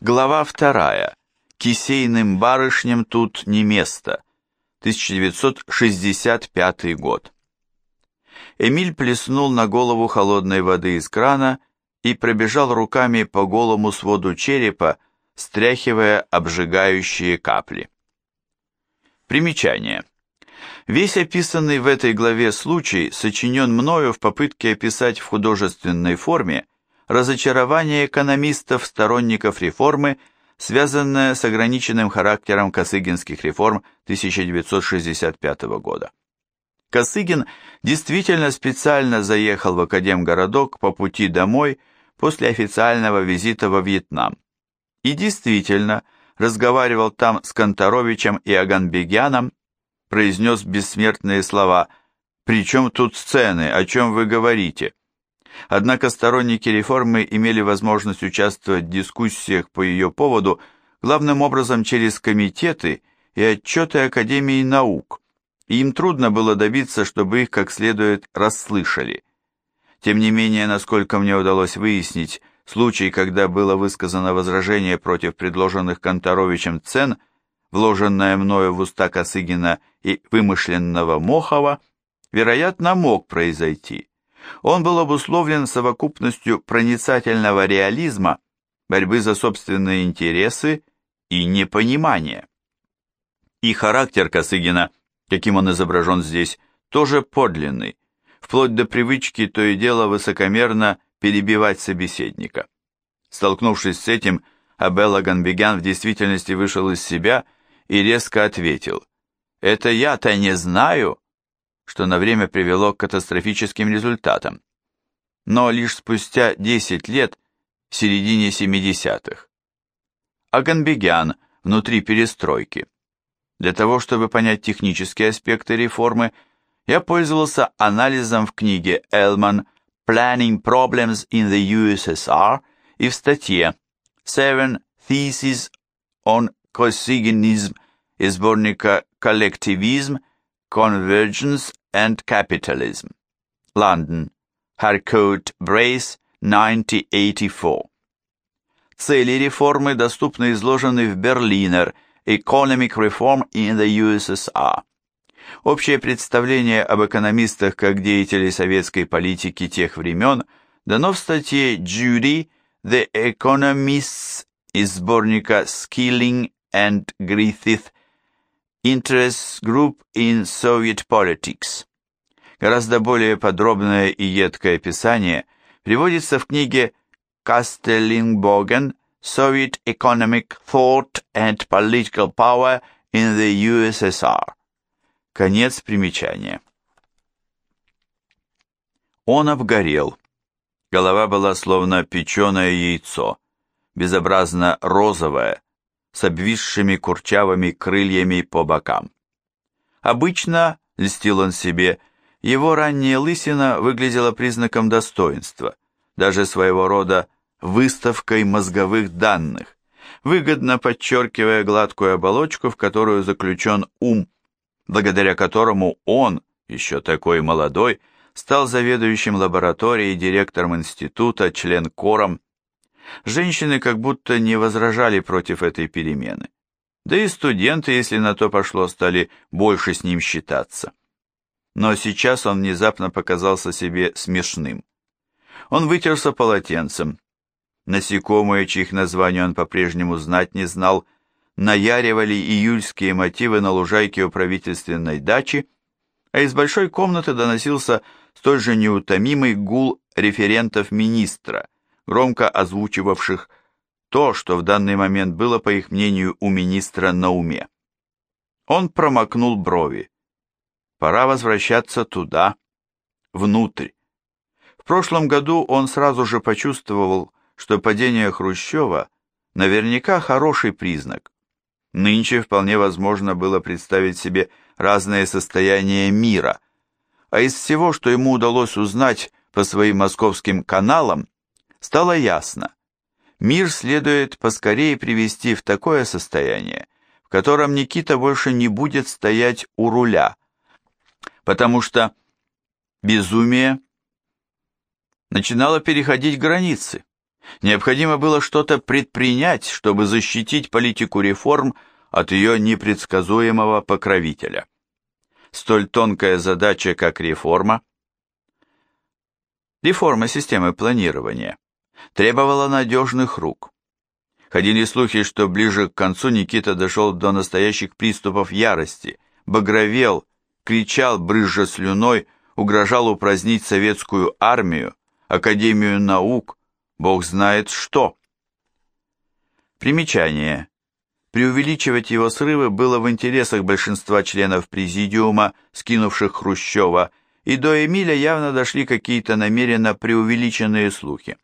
Глава вторая. Кисейным барышням тут не место. 1965 год. Эмиль плеснул на голову холодной воды из крана и пробежал руками по голому своду черепа, стряхивая обжигающие капли. Примечание. Весь описанный в этой главе случай сочинен мною в попытке описать в художественной форме разочарование экономистов, сторонников реформы, связанное с ограниченным характером косыгинских реформ 1965 года. Косыгин действительно специально заехал в Академгородок по пути домой после официального визита во Вьетнам. И действительно разговаривал там с Конторовичем и Аганбегяном, произнес бессмертные слова «При чем тут сцены? О чем вы говорите?» Однако сторонники реформы имели возможность участвовать в дискуссиях по ее поводу главным образом через комитеты и отчеты Академии наук, и им трудно было добиться, чтобы их как следует расслышали. Тем не менее, насколько мне удалось выяснить, случай, когда было высказано возражение против предложенных Конторовичем цен, вложенное мною в уста Косыгина и вымышленного Мохова, вероятно, мог произойти. Он был обусловлен совокупностью проницательного реализма, борьбы за собственные интересы и непонимания. И характер Косыгина, каким он изображен здесь, тоже подлинный, вплоть до привычки то и дело высокомерно перебивать собеседника. Столкнувшись с этим, Абелла Ганбегян в действительности вышел из себя и резко ответил, «Это я-то не знаю, что на время привело к катастрофическим результатам. Но лишь спустя 10 лет, в середине 70-х. Аганбегян внутри перестройки. Для того, чтобы понять технические аспекты реформы, я пользовался анализом в книге Элман Planning Problems in the USSR и в статье Seven Theses on Kosygin из сборника Collectivism Convergence and Capitalism. London. Harcourt Brace, 1984. Цели реформы доступно изложены в Берлинер Economic Reform in the USSR. Общее представление об экономистах как деятелей советской политики тех времен дано в статье Judy The Economists из сборника Skilling and Griffith Interest Group in Soviet Politics. Гораздо более подробное и едкое описание приводится в книге Кастеллингбоген Soviet Economic Thought and Political Power in the USSR. Конец примечания. Он обгорел. Голова была словно печеное яйцо, безобразно розовая, с обвисшими курчавыми крыльями по бокам. Обычно, льстил он себе, его ранняя лысина выглядела признаком достоинства, даже своего рода выставкой мозговых данных, выгодно подчеркивая гладкую оболочку, в которую заключен ум, благодаря которому он, еще такой молодой, стал заведующим лабораторией, директором института, член кором, Женщины как будто не возражали против этой перемены. Да и студенты, если на то пошло, стали больше с ним считаться. Но сейчас он внезапно показался себе смешным. Он вытерся полотенцем. Насекомые, чьих названий он по-прежнему знать не знал, наяривали июльские мотивы на лужайке у правительственной дачи, а из большой комнаты доносился столь же неутомимый гул референтов министра, громко озвучивавших то, что в данный момент было, по их мнению, у министра на уме. Он промокнул брови. Пора возвращаться туда, внутрь. В прошлом году он сразу же почувствовал, что падение Хрущева наверняка хороший признак. Нынче вполне возможно было представить себе разные состояния мира, а из всего, что ему удалось узнать по своим московским каналам, стало ясно. Мир следует поскорее привести в такое состояние, в котором Никита больше не будет стоять у руля, потому что безумие начинало переходить границы, Необходимо было что-то предпринять, чтобы защитить политику реформ от ее непредсказуемого покровителя. Столь тонкая задача, как реформа, реформа системы планирования, требовала надежных рук. Ходили слухи, что ближе к концу Никита дошел до настоящих приступов ярости, багровел, кричал, брызжа слюной, угрожал упразднить советскую армию, Академию наук, бог знает что. Примечание. Преувеличивать его срывы было в интересах большинства членов президиума, скинувших Хрущева, и до Эмиля явно дошли какие-то намеренно преувеличенные слухи.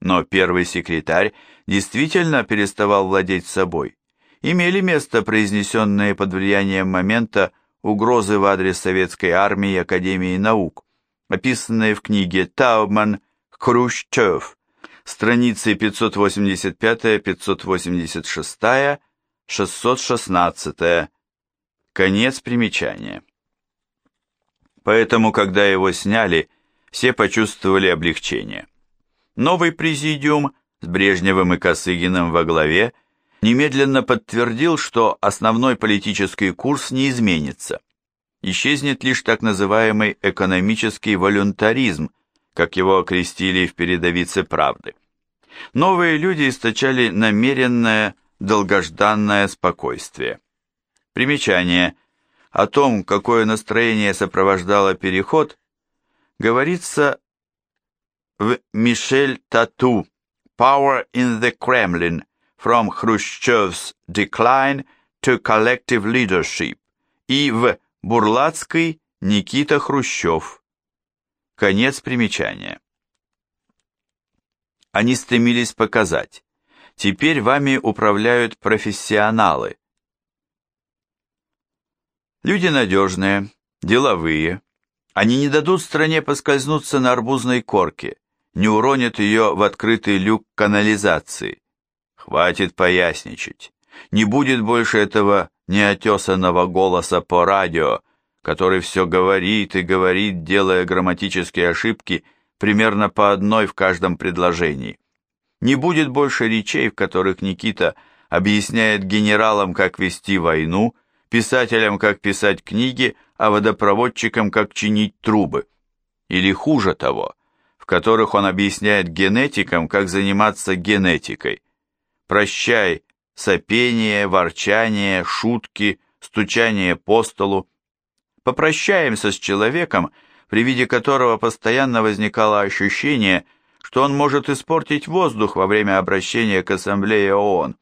Но первый секретарь действительно переставал владеть собой. Имели место произнесенные под влиянием момента угрозы в адрес советской армии и Академии наук, описанные в книге Таубман «Хрущев», страницы 585-586, 616, конец примечания. Поэтому, когда его сняли, все почувствовали облегчение. Новый президиум с Брежневым и Косыгиным во главе – немедленно подтвердил, что основной политический курс не изменится. Исчезнет лишь так называемый экономический волюнтаризм, как его окрестили в передовице «Правды». Новые люди источали намеренное, долгожданное спокойствие. Примечание. О том, какое настроение сопровождало переход, говорится в Мишель Тату «Power in the Kremlin», From Khrushchev's Decline to Collective Leadership и в Бурлацкой Никита Хрущев. Конец примечания. Они стремились показать, теперь вами управляют профессионалы. Люди надежные, деловые, они не дадут стране поскользнуться на арбузной корке, не уронят ее в открытый люк канализации. Хватит поясничать. Не будет больше этого неотесанного голоса по радио, который все говорит и говорит, делая грамматические ошибки примерно по одной в каждом предложении. Не будет больше речей, в которых Никита объясняет генералам, как вести войну, писателям, как писать книги, а водопроводчикам, как чинить трубы. Или хуже того, которых он объясняет генетикам, как заниматься генетикой, Прощай, сопение, ворчание, шутки, стучание по столу. Попрощаемся с человеком, при виде которого постоянно возникало ощущение, что он может испортить воздух во время обращения к Ассамблее ООН.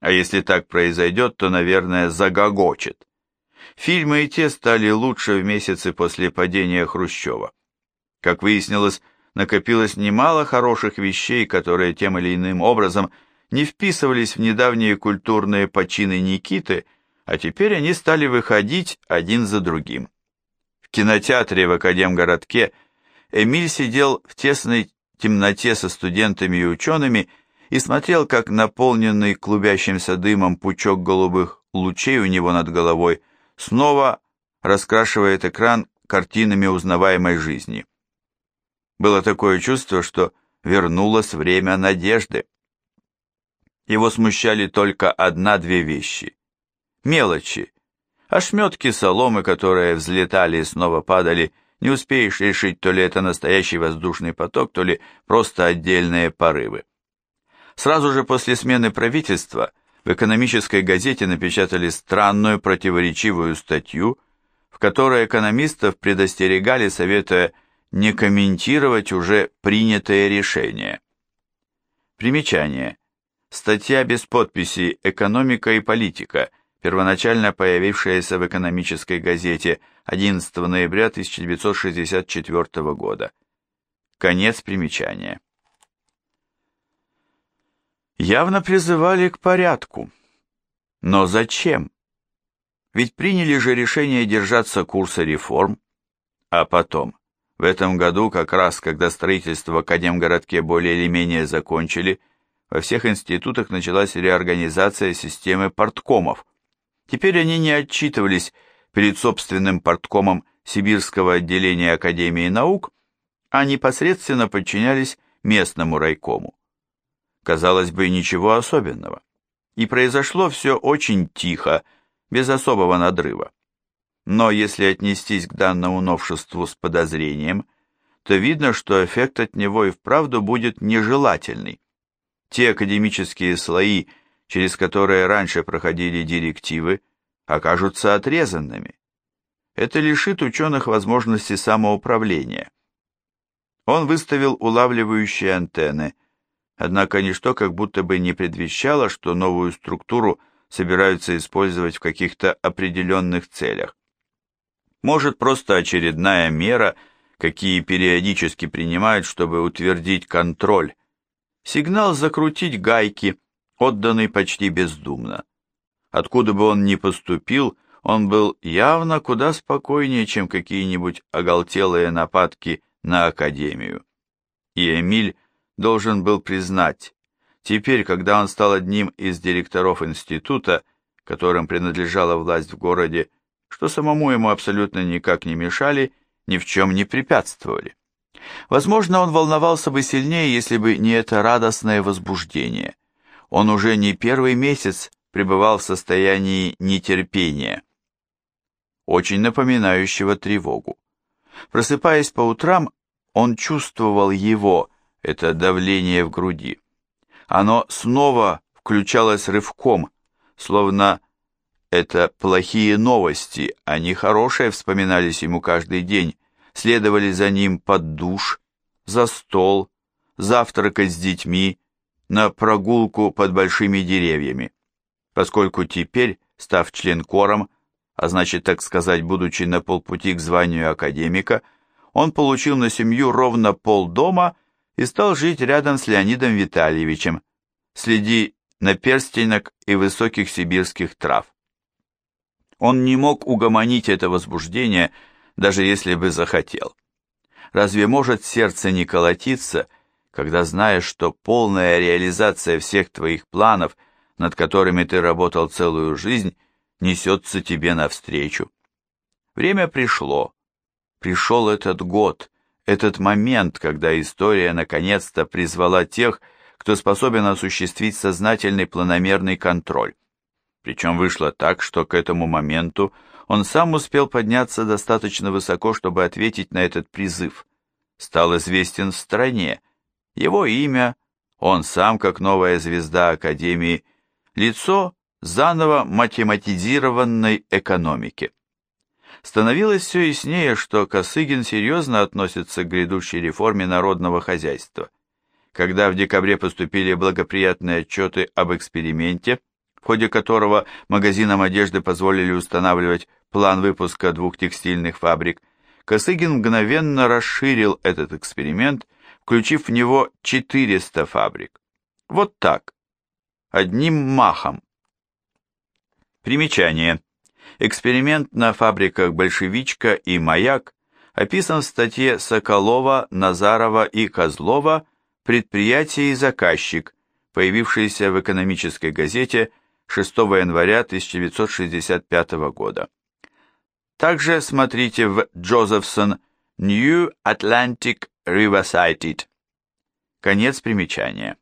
А если так произойдет, то, наверное, загогочет. Фильмы и те стали лучше в месяцы после падения Хрущева. Как выяснилось, накопилось немало хороших вещей, которые тем или иным образом – не вписывались в недавние культурные почины Никиты, а теперь они стали выходить один за другим. В кинотеатре в Академгородке Эмиль сидел в тесной темноте со студентами и учеными и смотрел, как наполненный клубящимся дымом пучок голубых лучей у него над головой снова раскрашивает экран картинами узнаваемой жизни. Было такое чувство, что вернулось время надежды. Его смущали только одна-две вещи. Мелочи. Ошметки соломы, которые взлетали и снова падали, не успеешь решить, то ли это настоящий воздушный поток, то ли просто отдельные порывы. Сразу же после смены правительства в экономической газете напечатали странную противоречивую статью, в которой экономистов предостерегали, советуя не комментировать уже принятое решение. Примечание. Статья без подписи «Экономика и политика», первоначально появившаяся в экономической газете 11 ноября 1964 года. Конец примечания. Явно призывали к порядку. Но зачем? Ведь приняли же решение держаться курса реформ, а потом, в этом году, как раз когда строительство в Академгородке более или менее закончили, во всех институтах началась реорганизация системы порткомов. Теперь они не отчитывались перед собственным порткомом Сибирского отделения Академии наук, а непосредственно подчинялись местному райкому. казалось бы, ничего особенного. И произошло все очень тихо, без особого надрыва. Но если отнестись к данному новшеству с подозрением, то видно, что эффект от него и вправду будет нежелательный. Те академические слои, через которые раньше проходили директивы, окажутся отрезанными. Это лишит ученых возможности самоуправления. Он выставил улавливающие антенны, однако ничто как будто бы не предвещало, что новую структуру собираются использовать в каких-то определенных целях. Может, просто очередная мера, какие периодически принимают, чтобы утвердить контроль. Сигнал закрутить гайки, отданный почти бездумно. Откуда бы он ни поступил, он был явно куда спокойнее, чем какие-нибудь оголтелые нападки на Академию. И Эмиль должен был признать, теперь, когда он стал одним из директоров института, которым принадлежала власть в городе, что самому ему абсолютно никак не мешали, ни в чем не препятствовали. Возможно, он волновался бы сильнее, если бы не это радостное возбуждение. Он уже не первый месяц пребывал в состоянии нетерпения, очень напоминающего тревогу. Просыпаясь по утрам, он чувствовал его, это давление в груди. Оно снова включалось рывком, словно это плохие новости, а не хорошие вспоминались ему каждый день, следовали за ним под душ, за стол, завтракать с детьми, на прогулку под большими деревьями. Поскольку теперь, став членкором, а значит, так сказать, будучи на полпути к званию академика, он получил на семью ровно полдома и стал жить рядом с Леонидом Витальевичем, следи на перстенок и высоких сибирских трав. Он не мог угомонить это возбуждение, даже если бы захотел. Разве может сердце не колотиться, когда знаешь, что полная реализация всех твоих планов, над которыми ты работал целую жизнь, несется тебе навстречу. Время пришло. Пришел этот год, этот момент, когда история наконец-то призвала тех, кто способен осуществить сознательный планомерный контроль. Причем вышло так, что к этому моменту он сам успел подняться достаточно высоко, чтобы ответить на этот призыв. Стал известен в стране. Его имя, он сам, как новая звезда Академии, лицо заново математизированной экономики. Становилось все яснее, что Косыгин серьезно относится к грядущей реформе народного хозяйства. Когда в декабре поступили благоприятные отчеты об эксперименте, в ходе которого магазинам одежды позволили устанавливать план выпуска двух текстильных фабрик, Косыгин мгновенно расширил этот эксперимент, включив в него 400 фабрик. Вот так, одним махом. Примечание. Эксперимент на фабриках «Большевичка» и «Маяк» описан в статье Соколова, Назарова и Козлова «Предприятие и заказчик», появившейся в экономической газете 6 января 1965 года. Также смотрите в Джозефсон New Atlantic Riverside. Конец примечания.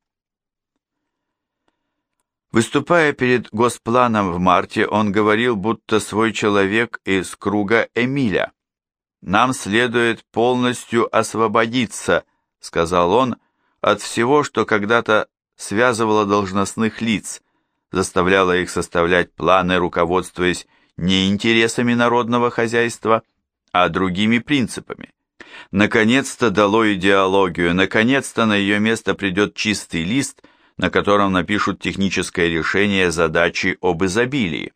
Выступая перед Госпланом в марте, он говорил, будто свой человек из круга Эмиля. «Нам следует полностью освободиться», — сказал он, — «от всего, что когда-то связывало должностных лиц, заставляло их составлять планы, руководствуясь не интересами народного хозяйства, а другими принципами. Наконец-то дало идеологию, наконец-то на ее место придет чистый лист — на котором напишут техническое решение задачи об изобилии.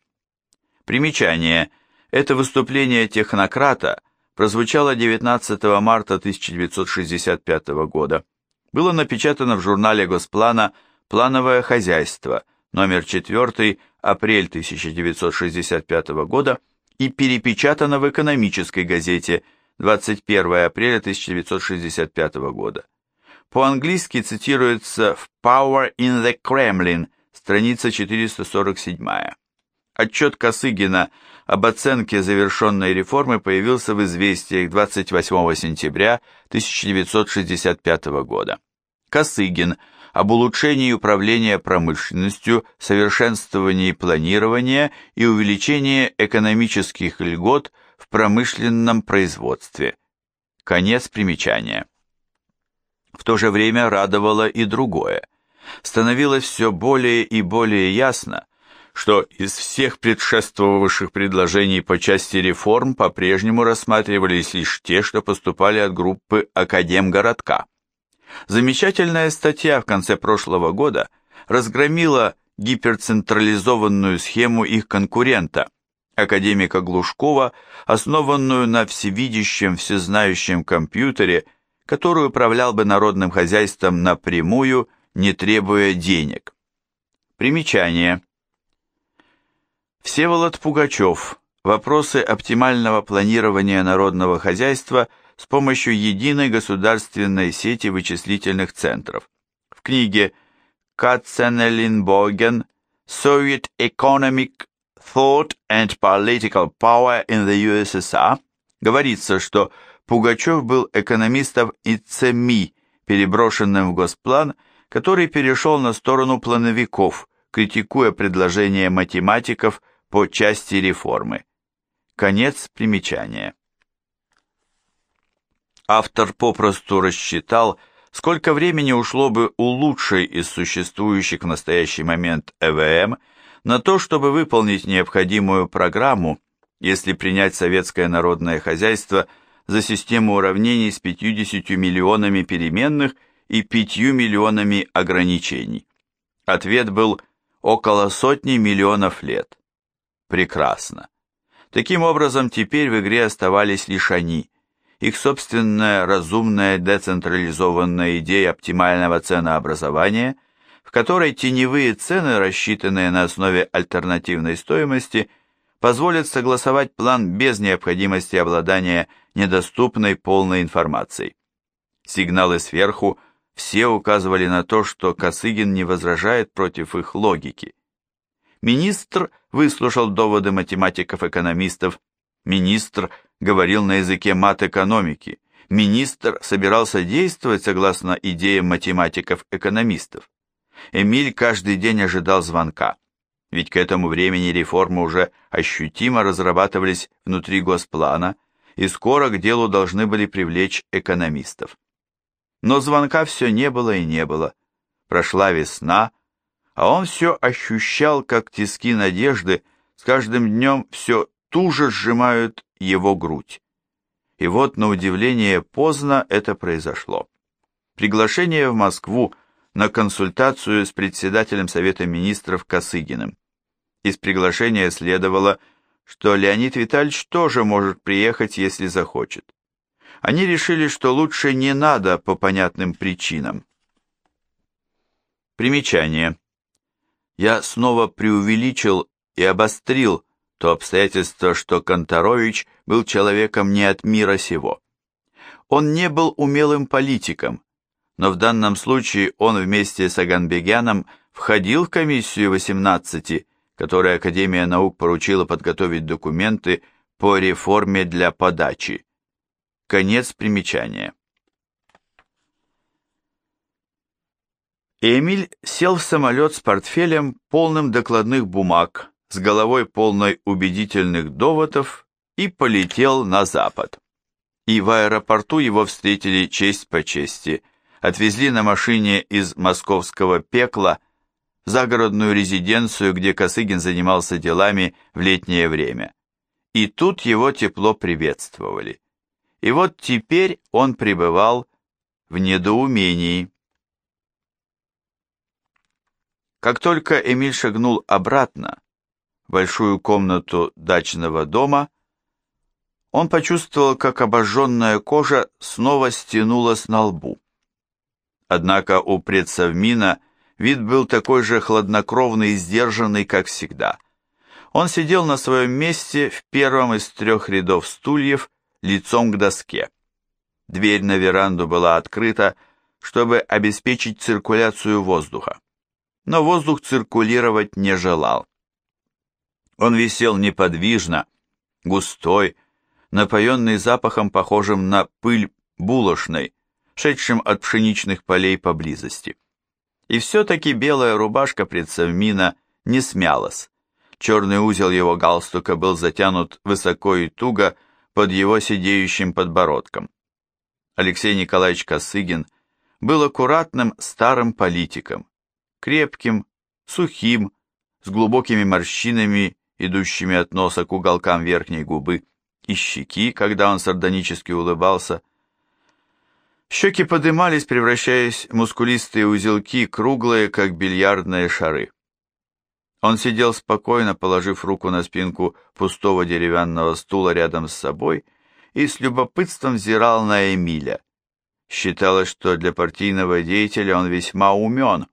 Примечание. Это выступление технократа прозвучало 19 марта 1965 года. Было напечатано в журнале Госплана «Плановое хозяйство», номер 4, апрель 1965 года и перепечатано в экономической газете 21 апреля 1965 года. По-английски цитируется в Power in the Kremlin, страница 447. Отчет Косыгина об оценке завершенной реформы появился в известиях 28 сентября 1965 года. Косыгин об улучшении управления промышленностью, совершенствовании планирования и увеличении экономических льгот в промышленном производстве. Конец примечания. В то же время радовало и другое. Становилось все более и более ясно, что из всех предшествовавших предложений по части реформ по-прежнему рассматривались лишь те, что поступали от группы Академгородка. Замечательная статья в конце прошлого года разгромила гиперцентрализованную схему их конкурента, академика Глушкова, основанную на всевидящем, всезнающем компьютере, который управлял бы народным хозяйством напрямую, не требуя денег. Примечание. Всеволод Пугачев. Вопросы оптимального планирования народного хозяйства с помощью единой государственной сети вычислительных центров. В книге Katzenelin-Bogen Soviet Economic Thought and Political Power in the USSR говорится, что Пугачев был экономистом ИЦМИ, переброшенным в Госплан, который перешел на сторону плановиков, критикуя предложения математиков по части реформы. Конец примечания. Автор попросту рассчитал, сколько времени ушло бы у лучшей из существующих в настоящий момент ЭВМ на то, чтобы выполнить необходимую программу, если принять советское народное хозяйство за систему уравнений с 50 миллионами переменных и 5 миллионами ограничений. Ответ был около сотни миллионов лет. Прекрасно. Таким образом, теперь в игре оставались лишь они, их собственная разумная децентрализованная идея оптимального ценообразования, в которой теневые цены, рассчитанные на основе альтернативной стоимости, позволят согласовать план без необходимости обладания недоступной полной информацией. Сигналы сверху все указывали на то, что Косыгин не возражает против их логики. Министр выслушал доводы математиков-экономистов, министр говорил на языке мат-экономики, министр собирался действовать согласно идеям математиков-экономистов. Эмиль каждый день ожидал звонка, ведь к этому времени реформы уже ощутимо разрабатывались внутри госплана, и скоро к делу должны были привлечь экономистов. Но звонка все не было и не было. Прошла весна, а он все ощущал, как тиски надежды с каждым днем все туже сжимают его грудь. И вот, на удивление, поздно это произошло. Приглашение в Москву на консультацию с председателем Совета Министров Косыгиным. Из приглашения следовало, что Леонид Витальевич тоже может приехать, если захочет они решили, что лучше не надо по понятным причинам. Примечание. Я снова преувеличил и обострил то обстоятельство, что Конторович был человеком не от мира сего. Он не был умелым политиком, но в данном случае он вместе с Аганбегяном входил в комиссию 18, которой Академия наук поручила подготовить документы по реформе для подачи. Конец примечания. Эмиль сел в самолет с портфелем, полным докладных бумаг, с головой полной убедительных доводов и полетел на запад. И в аэропорту его встретили честь по чести, отвезли на машине из московского пекла в загородную резиденцию, где Косыгин занимался делами в летнее время. И тут его тепло приветствовали. И вот теперь он пребывал в недоумении. Как только Эмиль шагнул обратно, большую комнату дачного дома, он почувствовал, как обожженная кожа снова стянулась на лбу. Однако у предсовмина вид был такой же хладнокровный и сдержанный, как всегда. Он сидел на своем месте в первом из трех рядов стульев, лицом к доске. Дверь на веранду была открыта, чтобы обеспечить циркуляцию воздуха. Но воздух циркулировать не желал. Он висел неподвижно, густой, напоенный запахом, похожим на пыль булочной, шедшим от пшеничных полей поблизости. И все-таки белая рубашка предсовмина не смялась. Черный узел его галстука был затянут высоко и туго под его сидеющим подбородком. Алексей Николаевич Косыгин был аккуратным старым политиком, крепким, сухим, с глубокими морщинами, идущими от носа к уголкам верхней губы, и щеки, когда он сардонически улыбался. Щеки подымались, превращаясь в мускулистые узелки, круглые, как бильярдные шары. Он сидел спокойно, положив руку на спинку пустого деревянного стула рядом с собой и с любопытством взирал на Эмиля. Считалось, что для партийного деятеля он весьма умен,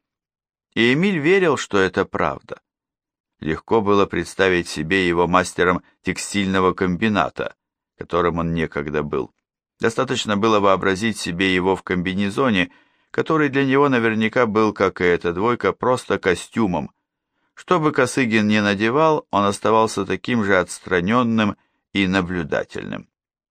и Эмиль верил, что это правда. Легко было представить себе его мастером текстильного комбината, которым он некогда был. Достаточно было вообразить себе его в комбинезоне, который для него наверняка был, как и эта двойка, просто костюмом, что бы Косыгин не надевал, он оставался таким же отстраненным и наблюдательным.